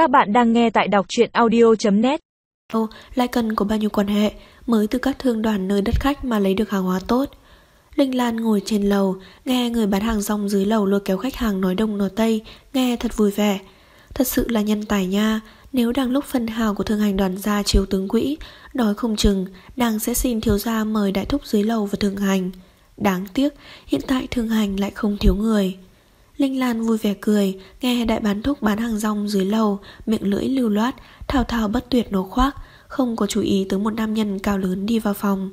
Các bạn đang nghe tại đọc truyện audio.net Ô, lại cần có bao nhiêu quan hệ mới từ các thương đoàn nơi đất khách mà lấy được hàng hóa tốt. Linh Lan ngồi trên lầu, nghe người bán hàng rong dưới lầu lôi kéo khách hàng nói đông nói tây, nghe thật vui vẻ. Thật sự là nhân tài nha, nếu đang lúc phân hào của thương hành đoàn gia chiếu tướng quỹ, nói không chừng, nàng sẽ xin thiếu gia mời đại thúc dưới lầu và thương hành. Đáng tiếc, hiện tại thương hành lại không thiếu người. Linh Lan vui vẻ cười, nghe đại bán thúc bán hàng rong dưới lầu, miệng lưỡi lưu loát, thao thao bất tuyệt nổ khoác, không có chú ý tới một nam nhân cao lớn đi vào phòng.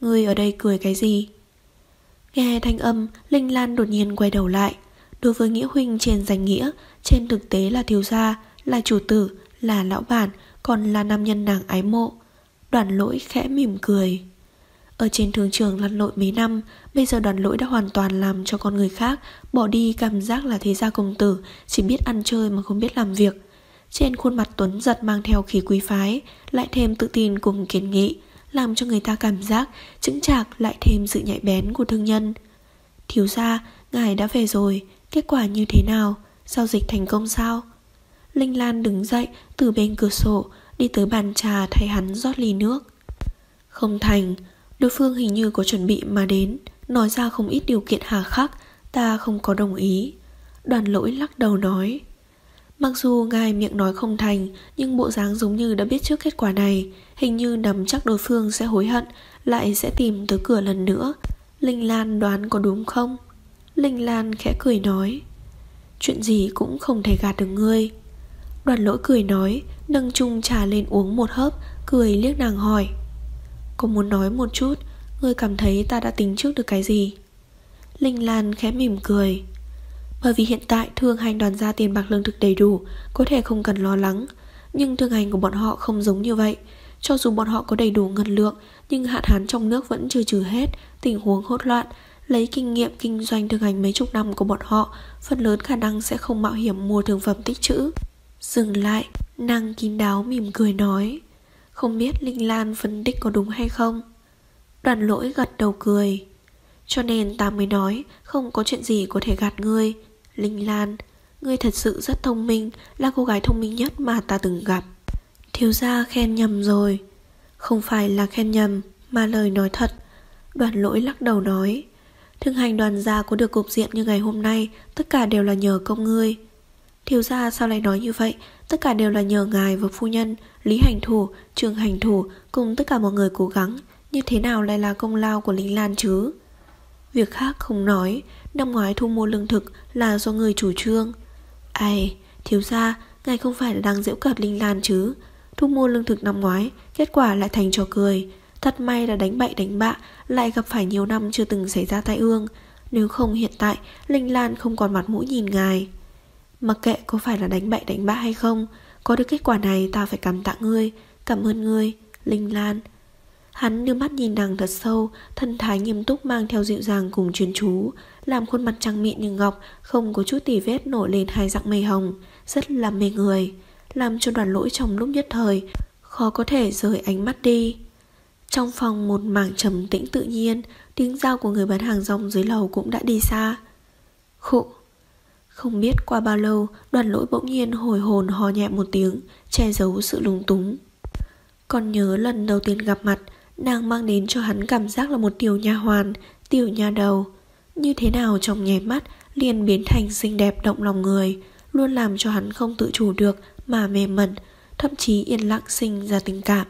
Người ở đây cười cái gì? Nghe thanh âm, Linh Lan đột nhiên quay đầu lại. Đối với Nghĩa Huynh trên danh nghĩa, trên thực tế là thiếu gia, là chủ tử, là lão bản, còn là nam nhân nàng ái mộ. Đoàn lỗi khẽ mỉm cười. Ở trên thương trường lăn lội mấy năm, bây giờ đoàn lỗi đã hoàn toàn làm cho con người khác bỏ đi cảm giác là thế gia công tử, chỉ biết ăn chơi mà không biết làm việc. Trên khuôn mặt Tuấn giật mang theo khí quý phái, lại thêm tự tin cùng kiến nghị, làm cho người ta cảm giác chứng chạc lại thêm sự nhạy bén của thương nhân. Thiếu gia, ngài đã về rồi, kết quả như thế nào? Giao dịch thành công sao? Linh Lan đứng dậy từ bên cửa sổ, đi tới bàn trà thay hắn rót ly nước. Không thành, Đối phương hình như có chuẩn bị mà đến, Nói ra không ít điều kiện hà khắc, Ta không có đồng ý. Đoàn lỗi lắc đầu nói, Mặc dù ngài miệng nói không thành, Nhưng bộ dáng giống như đã biết trước kết quả này, Hình như nắm chắc đối phương sẽ hối hận, Lại sẽ tìm tới cửa lần nữa. Linh Lan đoán có đúng không? Linh Lan khẽ cười nói, Chuyện gì cũng không thể gạt được ngươi. Đoàn lỗi cười nói, Nâng chung trà lên uống một hớp, Cười liếc nàng hỏi Cô muốn nói một chút? Ngươi cảm thấy ta đã tính trước được cái gì? Linh Lan khẽ mỉm cười. Bởi vì hiện tại thương hành đoàn ra tiền bạc lương thực đầy đủ, Có thể không cần lo lắng. Nhưng thương hành của bọn họ không giống như vậy. Cho dù bọn họ có đầy đủ ngân lượng, Nhưng hạn hán trong nước vẫn chưa trừ hết, Tình huống hỗn loạn. Lấy kinh nghiệm kinh doanh thương hành mấy chục năm của bọn họ, Phần lớn khả năng sẽ không mạo hiểm mua thương phẩm tích trữ. Dừng lại, Nàng kín đáo mỉm cười nói không biết Linh Lan phân tích có đúng hay không. Đoàn lỗi gật đầu cười. Cho nên ta mới nói Không có chuyện gì có thể gạt ngươi. Linh Lan, Ngươi thật sự rất thông minh, Là cô gái thông minh nhất mà ta từng gặp. Thiếu gia khen nhầm rồi. Không phải là khen nhầm, Mà lời nói thật. Đoàn lỗi lắc đầu nói Thương hành đoàn gia có được cục diện như ngày hôm nay, Tất cả đều là nhờ công ngươi. Thiếu gia sao lại nói như vậy? Tất cả đều là nhờ ngài và phu nhân Lý hành thủ, trường hành thủ Cùng tất cả mọi người cố gắng. Như thế nào lại là công lao của Linh Lan chứ? Việc khác không nói. Năm ngoái thu mua lương thực là do người chủ trương. Ai, thiếu gia Ngài không phải là đang giễu cợt Linh Lan chứ? Thu mua lương thực năm ngoái Kết quả lại thành trò cười. Thật may là đánh bậy đánh bạ Lại gặp phải nhiều năm chưa từng xảy ra tai ương. Nếu không hiện tại Linh Lan không còn mặt mũi nhìn ngài. Mặc kệ có phải là đánh bậy đánh bạ hay không, Có được kết quả này ta phải cảm tạ ngươi, Cảm ơn ngươi, Linh Lan. Hắn đưa mắt nhìn nàng thật sâu, Thân thái nghiêm túc mang theo dịu dàng cùng chuyên chú, Làm khuôn mặt trăng mịn như ngọc, Không có chút tỉ vết nổi lên hai dạng mây hồng, Rất là mê người, Làm cho đoàn lỗi trong lúc nhất thời Khó có thể rời ánh mắt đi. Trong phòng một mảng trầm tĩnh tự nhiên, Tiếng dao của người bán hàng rong dưới lầu cũng đã đi xa. Khụ không biết qua bao lâu, đoàn lỗi bỗng nhiên hồi hồn hò nhẹ một tiếng, che giấu sự lung túng. Còn nhớ lần đầu tiên gặp mặt, nàng mang đến cho hắn cảm giác là một tiểu nha hoàn, tiểu nha đầu. Như thế nào trong nhảy mắt liền biến thành xinh đẹp động lòng người, luôn làm cho hắn không tự chủ được mà mềm mẩn, thậm chí yên lặng sinh ra tình cảm.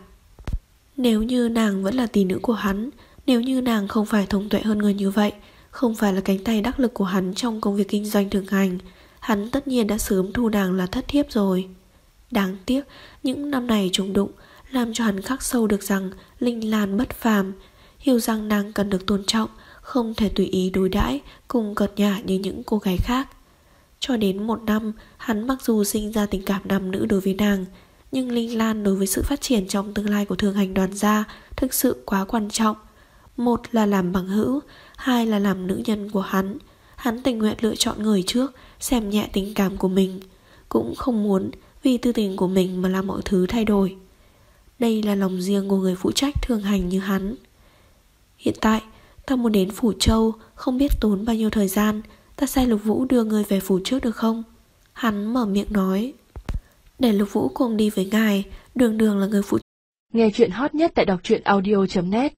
Nếu như nàng vẫn là tỷ nữ của hắn, nếu như nàng không phải thông tuệ hơn người như vậy, không phải là cánh tay đắc lực của hắn trong công việc kinh doanh thường hành. Hắn tất nhiên đã sớm thu nàng là thất thiếp rồi. Đáng tiếc, Những năm này trùng đụng, Làm cho hắn khắc sâu được rằng Linh Lan bất phàm. Hiểu rằng nàng cần được tôn trọng, Không thể tùy ý đối đãi, Cùng cợt nhả như những cô gái khác. Cho đến một năm, Hắn mặc dù sinh ra tình cảm nam nữ đối với nàng, Nhưng Linh Lan đối với sự phát triển Trong tương lai của thường hành đoàn gia Thực sự quá quan trọng. Một là làm bằng hữu hai là làm nữ nhân của hắn. Hắn tình nguyện lựa chọn người trước, xem nhẹ tình cảm của mình. Cũng không muốn vì tư tình của mình mà làm mọi thứ thay đổi. Đây là lòng riêng của người phụ trách thường hành như hắn. Hiện tại, ta muốn đến Phủ Châu, không biết tốn bao nhiêu thời gian. Ta sai Lục Vũ đưa người về phủ trước được không? Hắn mở miệng nói. để Lục Vũ cùng đi với ngài, đường đường là người phụ Nghe chuyện hot nhất tại đọc truyện audio.net